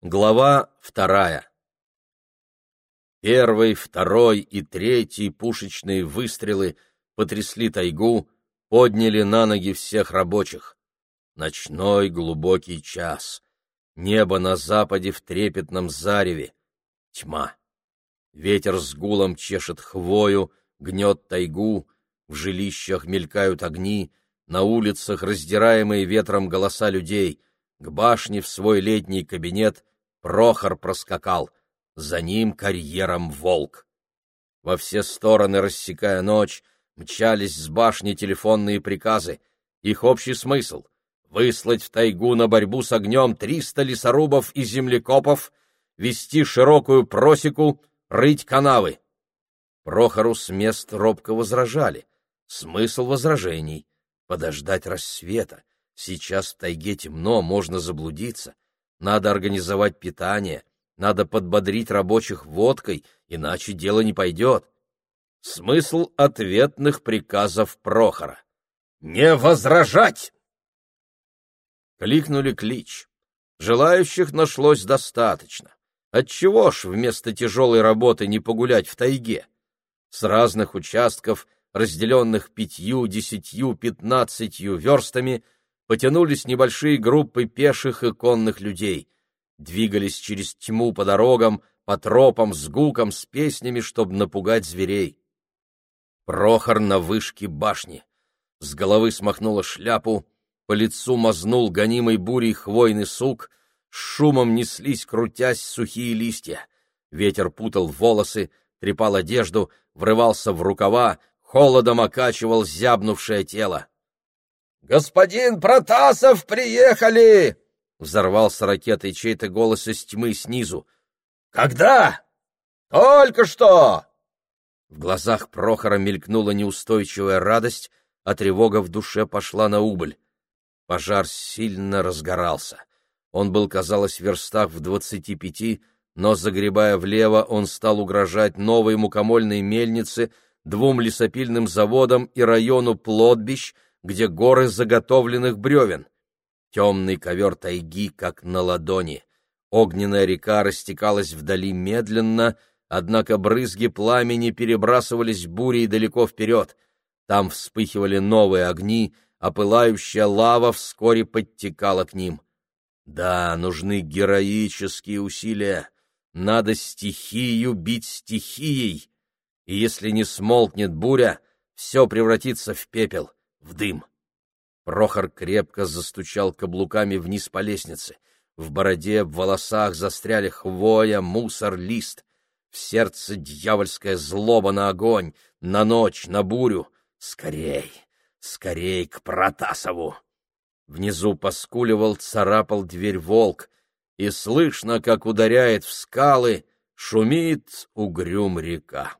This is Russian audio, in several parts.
Глава вторая Первый, второй и третий пушечные выстрелы потрясли тайгу, подняли на ноги всех рабочих. Ночной глубокий час. Небо на западе в трепетном зареве. Тьма. Ветер с гулом чешет хвою, гнет тайгу, в жилищах мелькают огни, на улицах раздираемые ветром голоса людей. К башне в свой летний кабинет Прохор проскакал, за ним карьером волк. Во все стороны, рассекая ночь, мчались с башни телефонные приказы. Их общий смысл — выслать в тайгу на борьбу с огнем триста лесорубов и землекопов, вести широкую просеку, рыть канавы. Прохору с мест робко возражали. Смысл возражений — подождать рассвета. Сейчас в тайге темно, можно заблудиться. Надо организовать питание, надо подбодрить рабочих водкой, иначе дело не пойдет. Смысл ответных приказов Прохора. «Не возражать!» Кликнули клич. Желающих нашлось достаточно. Отчего ж вместо тяжелой работы не погулять в тайге? С разных участков, разделенных пятью, десятью, пятнадцатью верстами, потянулись небольшие группы пеших и конных людей. Двигались через тьму по дорогам, по тропам, с гуком, с песнями, чтобы напугать зверей. Прохор на вышке башни. С головы смахнула шляпу, по лицу мазнул гонимой бурей хвойный сук, с шумом неслись, крутясь, сухие листья. Ветер путал волосы, трепал одежду, врывался в рукава, холодом окачивал зябнувшее тело. «Господин Протасов, приехали!» — взорвался ракетой чей-то голос из тьмы снизу. «Когда?» «Только что!» В глазах Прохора мелькнула неустойчивая радость, а тревога в душе пошла на убыль. Пожар сильно разгорался. Он был, казалось, в верстах в двадцати пяти, но, загребая влево, он стал угрожать новой мукомольной мельнице, двум лесопильным заводам и району Плотбищ, где горы заготовленных бревен. Темный ковер тайги, как на ладони. Огненная река растекалась вдали медленно, однако брызги пламени перебрасывались бурей далеко вперед. Там вспыхивали новые огни, а пылающая лава вскоре подтекала к ним. Да, нужны героические усилия. Надо стихию бить стихией. И если не смолкнет буря, все превратится в пепел в дым. Прохор крепко застучал каблуками вниз по лестнице. В бороде, в волосах застряли хвоя, мусор, лист. В сердце дьявольская злоба на огонь, на ночь, на бурю. Скорей, скорей к Протасову! Внизу поскуливал, царапал дверь волк, и слышно, как ударяет в скалы, шумит угрюм река.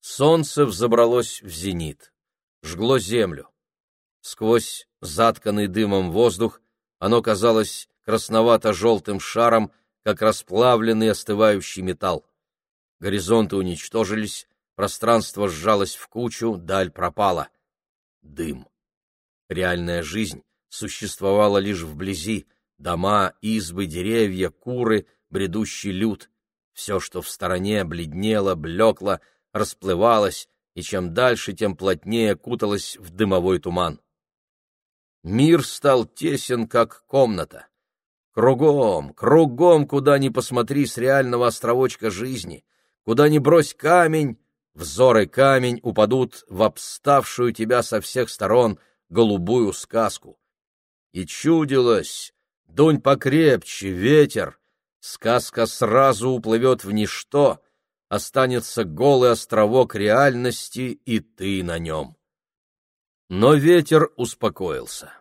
Солнце взобралось в зенит жгло землю. Сквозь затканный дымом воздух оно казалось красновато-желтым шаром, как расплавленный остывающий металл. Горизонты уничтожились, пространство сжалось в кучу, даль пропала. Дым. Реальная жизнь существовала лишь вблизи, дома, избы, деревья, куры, бредущий люд. Все, что в стороне, бледнело, блекло, расплывалось, и чем дальше, тем плотнее куталась в дымовой туман. Мир стал тесен, как комната. Кругом, кругом, куда ни посмотри с реального островочка жизни, куда ни брось камень, взоры камень упадут в обставшую тебя со всех сторон голубую сказку. И чудилось, дунь покрепче, ветер, сказка сразу уплывет в ничто, останется голый островок реальности, и ты на нем. Но ветер успокоился.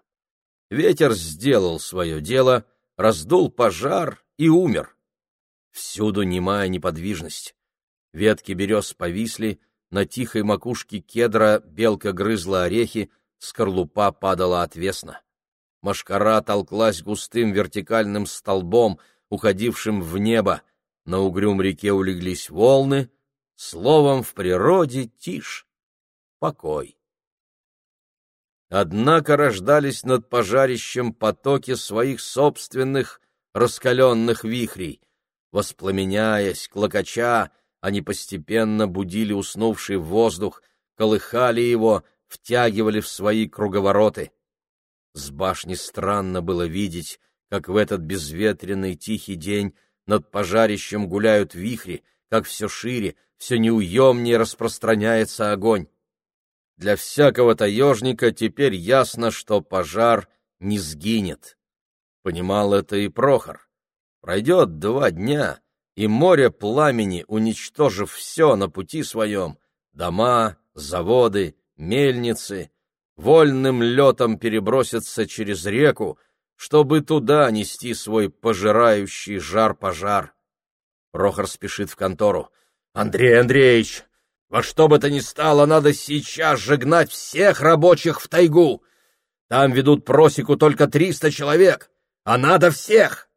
Ветер сделал свое дело, раздул пожар и умер. Всюду немая неподвижность. Ветки берез повисли, на тихой макушке кедра белка грызла орехи, скорлупа падала отвесно. Машкара толклась густым вертикальным столбом, уходившим в небо, на угрюм реке улеглись волны, словом, в природе тишь, покой. Однако рождались над пожарищем потоки своих собственных, раскаленных вихрей. Воспламеняясь, клокоча, они постепенно будили уснувший воздух, колыхали его, втягивали в свои круговороты. С башни странно было видеть, как в этот безветренный тихий день над пожарищем гуляют вихри, как все шире, все неуемнее распространяется огонь. Для всякого таежника теперь ясно, что пожар не сгинет. Понимал это и Прохор. Пройдет два дня, и море пламени, уничтожив все на пути своем, дома, заводы, мельницы, вольным летом перебросится через реку, чтобы туда нести свой пожирающий жар пожар. Прохор спешит в контору. «Андрей Андреевич, во что бы то ни стало, надо сейчас же гнать всех рабочих в тайгу. Там ведут просеку только триста человек, а надо всех!»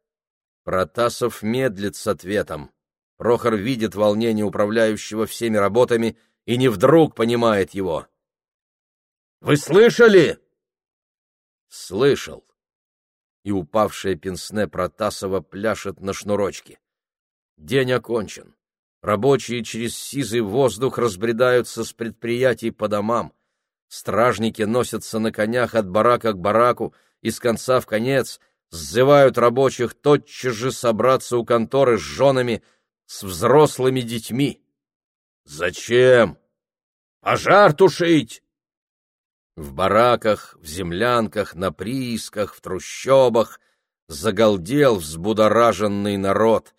Протасов медлит с ответом. Прохор видит волнение управляющего всеми работами и не вдруг понимает его. Вы слышали? Слышал. И упавшая пенсне Протасова пляшет на шнурочке. День окончен. Рабочие через сизый воздух разбредаются с предприятий по домам. Стражники носятся на конях от барака к бараку и с конца в конец сзывают рабочих тотчас же собраться у конторы с женами, с взрослыми детьми. Зачем? Пожар тушить! В бараках, в землянках, на приисках, в трущобах загалдел взбудораженный народ.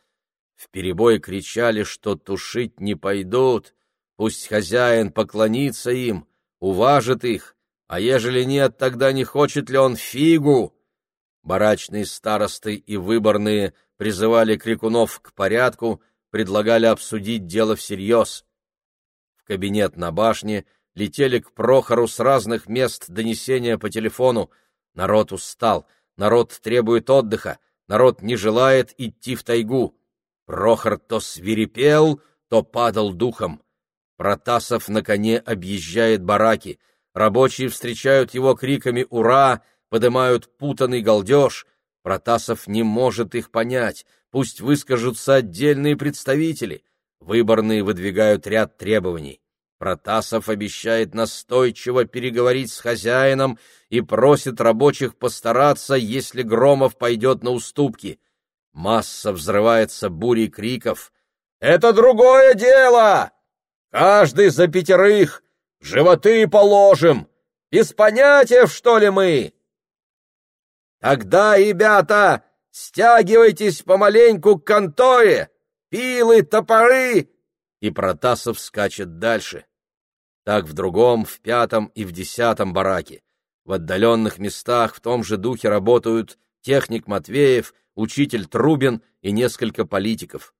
В перебой кричали, что тушить не пойдут, пусть хозяин поклонится им, уважит их, а ежели нет, тогда не хочет ли он фигу? Барачные старосты и выборные призывали крикунов к порядку, предлагали обсудить дело всерьез. В кабинет на башне — летели к Прохору с разных мест донесения по телефону. Народ устал, народ требует отдыха, народ не желает идти в тайгу. Прохор то свирепел, то падал духом. Протасов на коне объезжает бараки. Рабочие встречают его криками «Ура!», поднимают путанный галдеж. Протасов не может их понять. Пусть выскажутся отдельные представители. Выборные выдвигают ряд требований. Протасов обещает настойчиво переговорить с хозяином и просит рабочих постараться, если Громов пойдет на уступки. Масса взрывается бурей криков. «Это другое дело! Каждый за пятерых! Животы положим! Без понятия, что ли, мы?» «Тогда, ребята, стягивайтесь помаленьку к конторе! Пилы, топоры!» И Протасов скачет дальше так в другом, в пятом и в десятом бараке. В отдаленных местах в том же духе работают техник Матвеев, учитель Трубин и несколько политиков.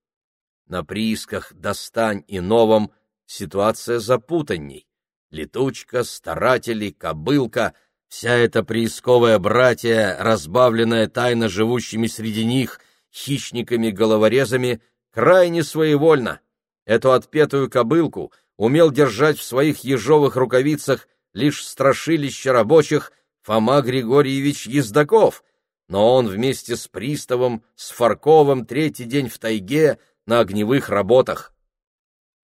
На приисках «Достань» и «Новом» ситуация запутанней. Летучка, старатели, кобылка — вся эта приисковая братья, разбавленная тайно живущими среди них хищниками-головорезами, крайне своевольна. Эту отпетую кобылку — умел держать в своих ежовых рукавицах лишь страшилище рабочих Фома Григорьевич Ездаков, но он вместе с приставом, с Фарковым третий день в тайге на огневых работах.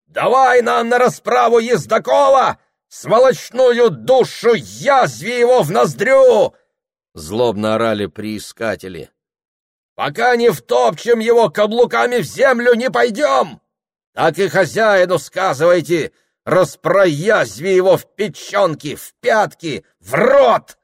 «Давай нам на расправу Ездакова! Сволочную душу язви его в ноздрю!» Злобно орали приискатели. «Пока не втопчем его каблуками в землю, не пойдем!» Так и хозяину сказывайте, распроязви его в печенки, в пятки, в рот!»